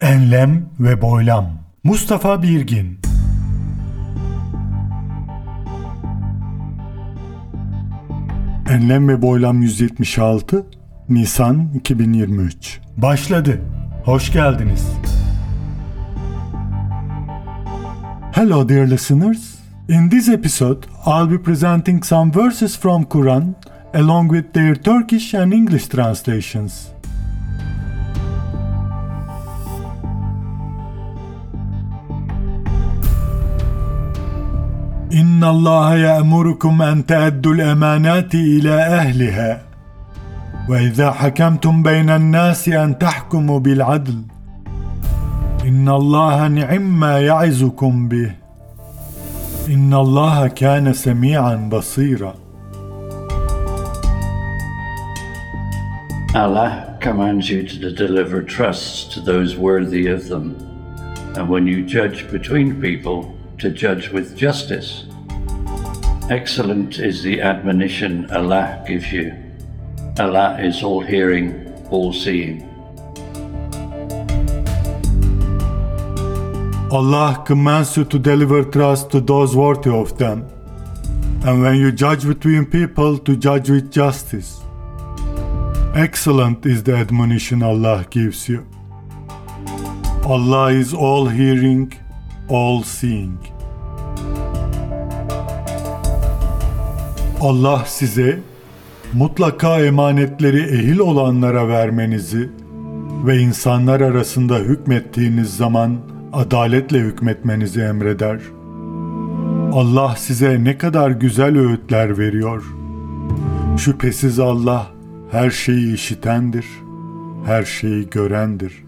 Enlem ve Boylam Mustafa Birgin Enlem ve Boylam 176 Nisan 2023 Başladı. Hoş geldiniz. Hello dear listeners. In this episode, I'll be presenting some verses from Quran along with their Turkish and English translations. إن الله يأمركم أن تأدوا الأمانات إلى أهلها. وإذا حكمتم بين الناس أن تحكموا بالعدل إن الله نعم ما يعظكم به. إن الله كان سميعا بصيرا. Allah commands you to deliver trusts to those worthy of them, and when you judge between people, to judge with justice. Excellent is the admonition Allah gives you. Allah is all hearing, all seeing. Allah commands you to deliver trust to those worthy of them, and when you judge between people, to judge with justice. Excellent is the admonition Allah gives you. Allah is all hearing, all seeing. Allah size mutlaka emanetleri ehil olanlara vermenizi ve insanlar arasında hükmettiğiniz zaman adaletle hükmetmenizi emreder. Allah size ne kadar güzel öğütler veriyor. Şüphesiz Allah her şeyi işitendir, her şeyi görendir.''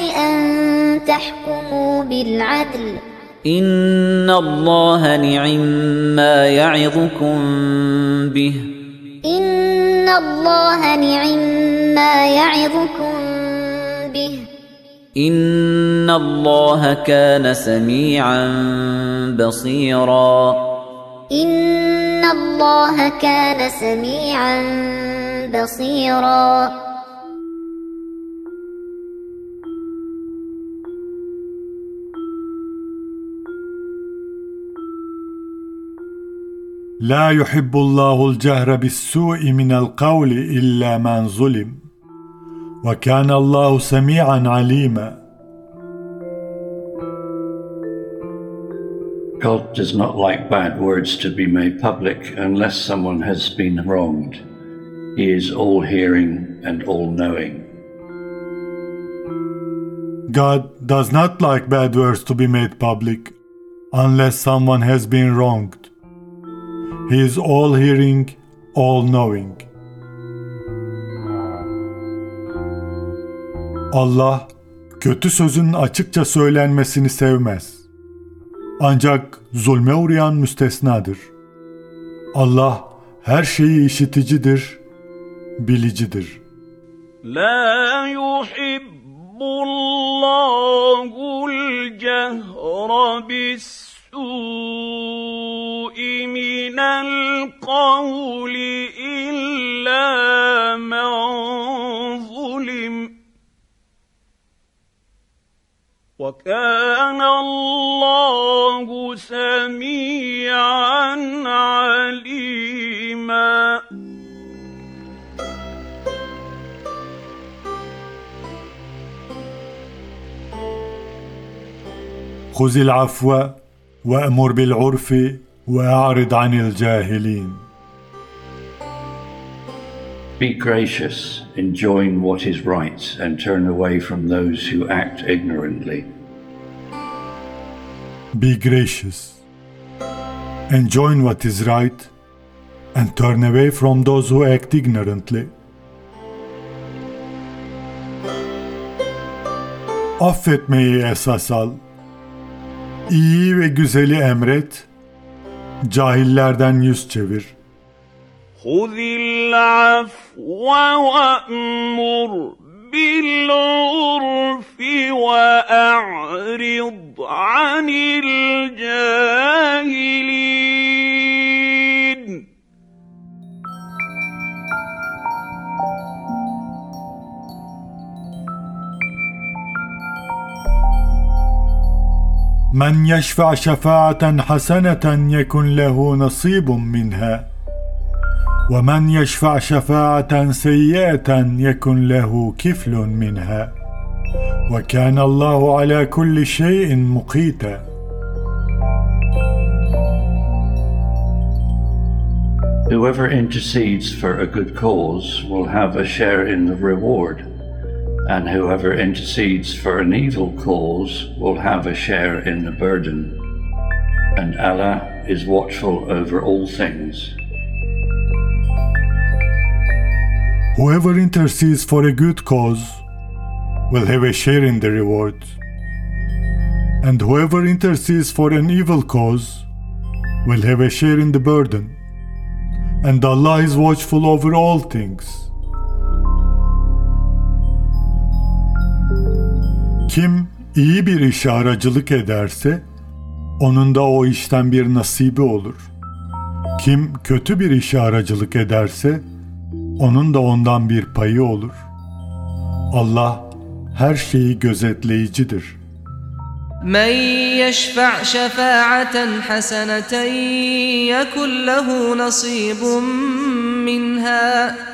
أن تحكموا بالعدل. إن الله نعم ما يعظكم به. إن الله نعم ما يعظكم به. إن الله كان سميعا بصيرا. إن الله كان سميعا بصيرا. لا يحب الله الجهر بالسوء من القول إلا من ظلم وكان الله سميعا عليما God does not like bad words to be made public unless someone has been wronged. He is all hearing and all knowing. God does not like bad words to be made public unless someone has been wronged. He is all hearing, all knowing. Allah kötü sözün açıkça söylenmesini sevmez. Ancak zulme uğrayan müstesnadır. Allah her şeyi işiticidir, bilicidir. La yuhibbullahu cehra bis القول إلا من ظلم. وكان الله سميعا عليما. خذ العفو وأمر بالعرف وأعرض عن الجاهلين. Be gracious, enjoin what is right, and turn away from those who act ignorantly. Be gracious. Enjoin what is right and turn away from those who act ignorantly. Affetmeyi esas al. İyi ve güzeli emret. Cahillerden yüz çevir. خذ العفو وأمر بالعرف وأعرض عن الجاهلين من يشفع شفاعة حسنة يكن له نصيب منها. ومن يشفع شفاعة سيئة يكن له كفل منها. وكان الله على كل شيء مقيتا. Whoever intercedes for a good cause will have a share in the reward, and whoever intercedes for an evil cause will have a share in the burden. And Allah is watchful over all things. Whoever intercedes for a good cause will have a share in the reward. And whoever intercedes for an evil cause will have a share in the burden. And Allah is watchful over all things. Kim iyi bir işe aracılık ederse onun da o işten bir nasibi olur. Kim kötü bir işe aracılık ederse onun da ondan bir payı olur. Allah her şeyi gözetleyicidir. Men yeşfa' şefaaten haseneten yekun lehu nasibun minha.''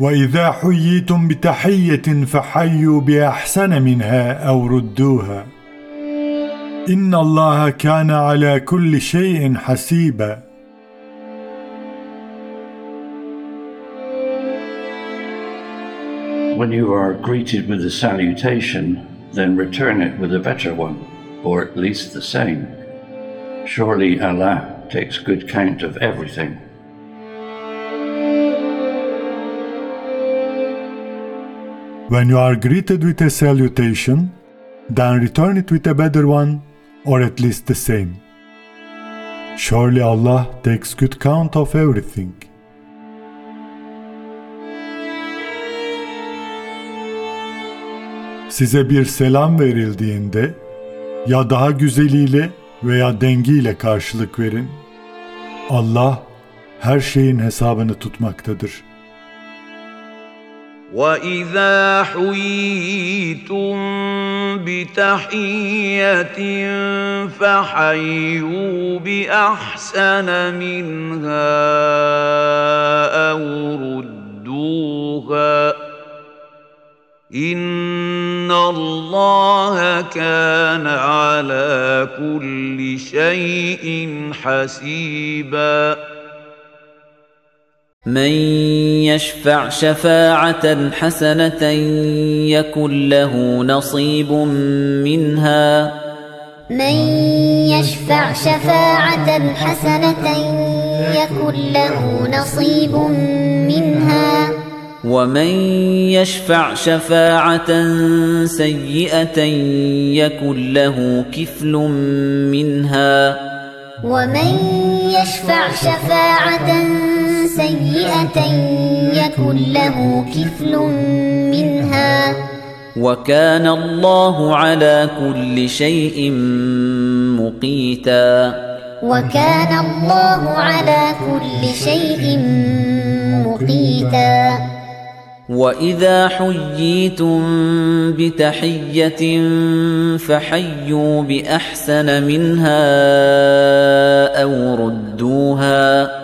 واذا حييتم بتحيه فحيوا باحسن منها أو ردوها ان الله كان على كل شيء حسيبا When you are greeted with a salutation, then return it with a better one, or at least the same. Surely Allah takes good count of everything. When you are greeted with a salutation then return it with a better one or at least the same surely allah takes good count of everything Size bir selam verildiğinde ya daha güzeliyle veya dengiyle karşılık verin. Allah her şeyin hesabını tutmaktadır. واذا حييتم بتحيه فحيوا باحسن منها أو ردوها ان الله كان على كل شيء حسيبا من يشفع شفاعة حسنة يكن له نصيب منها. من يشفع شفاعة حسنة يكن له نصيب منها. ومن يشفع شفاعة سيئة يكن له كفل منها. ومن يشفع شفاعة يكن له كفل منها. وكان الله على كل شيء مقيتا. وكان الله على كل شيء مقيتا. واذا حييتم بتحيه فحيوا باحسن منها أو ردوها.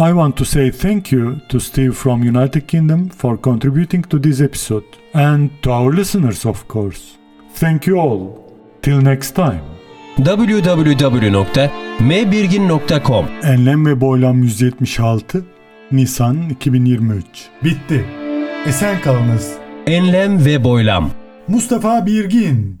I want to say thank you to Steve from United Kingdom for contributing to this episode and to our listeners, of course. Thank you all. Till next time. www.mbirgin.com Enlem ve Boylam 176 Nisan 2023 Bitti. Esen kalınız. Enlem ve boylam. Mustafa Birgin